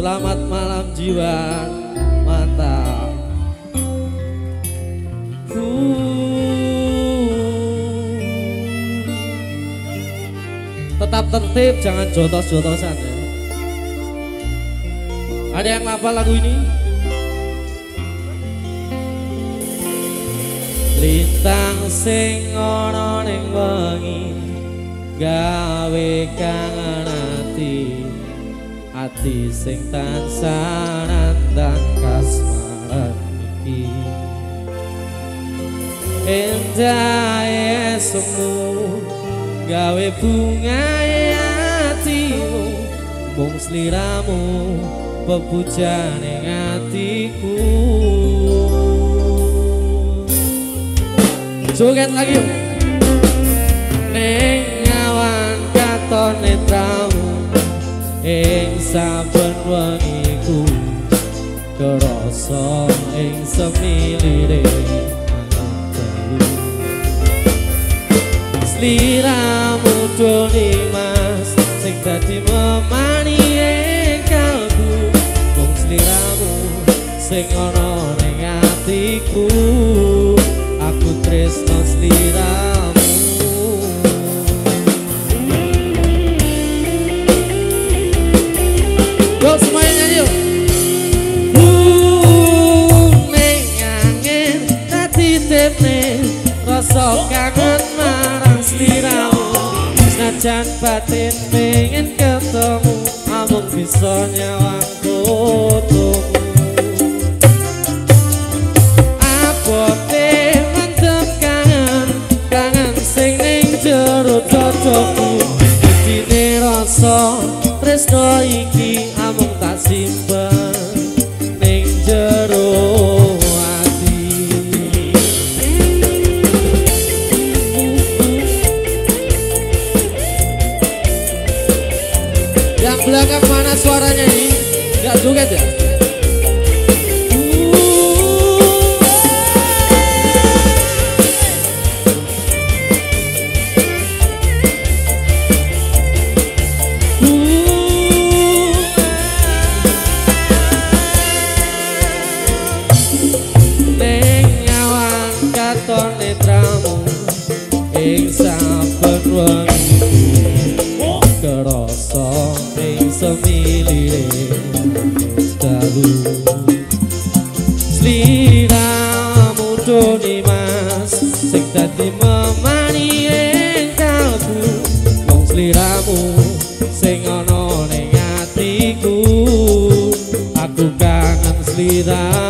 Selamat malam jiwa mantap Tetap tertib jangan jotos-jotosan ya. Ada yang hafal lagu ini? Lintang sing ana ning wengi gawe kangen ati ati sing tansah nandang kasmaran iki. Endah esmu gawe bunga atimu. Mung sliramu pepujane atiku Joget lagi yuk. Neng awan katon netramu ing saben wengiku kerasa ing semilire Sliramu doni mas sing dadi memani Senajan batin pengen ketemu Amung bisa nyawang jero dadaku Dine rasa tresno iki belakang mana suaranya ini? Gak joget ya? Ning nyawang katon sliramu doni mas sing dadi memani ing kalbu. Wong sliramu sing ana ning atiku aku kangen sliramu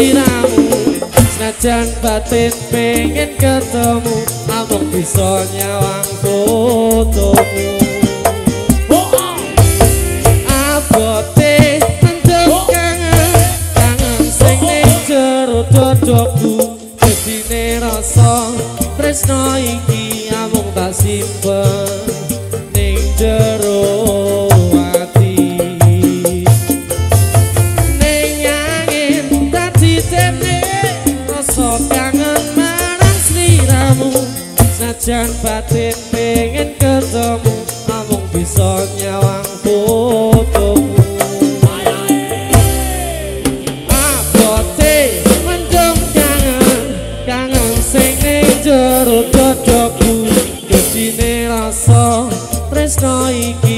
sliramu Senajan batin pengen ketemu Amung bisa nyawang fotomu. Abote mendem kangen Kangen sing ning jero dadaku Dedine rasa tresno iki amung tak simpen. Ning jero Sajan batin pengen ketemu amung bisa nyawang fotomu Abote mendem kangen kangen sing ning jero dadaku gedine rasa tresno iki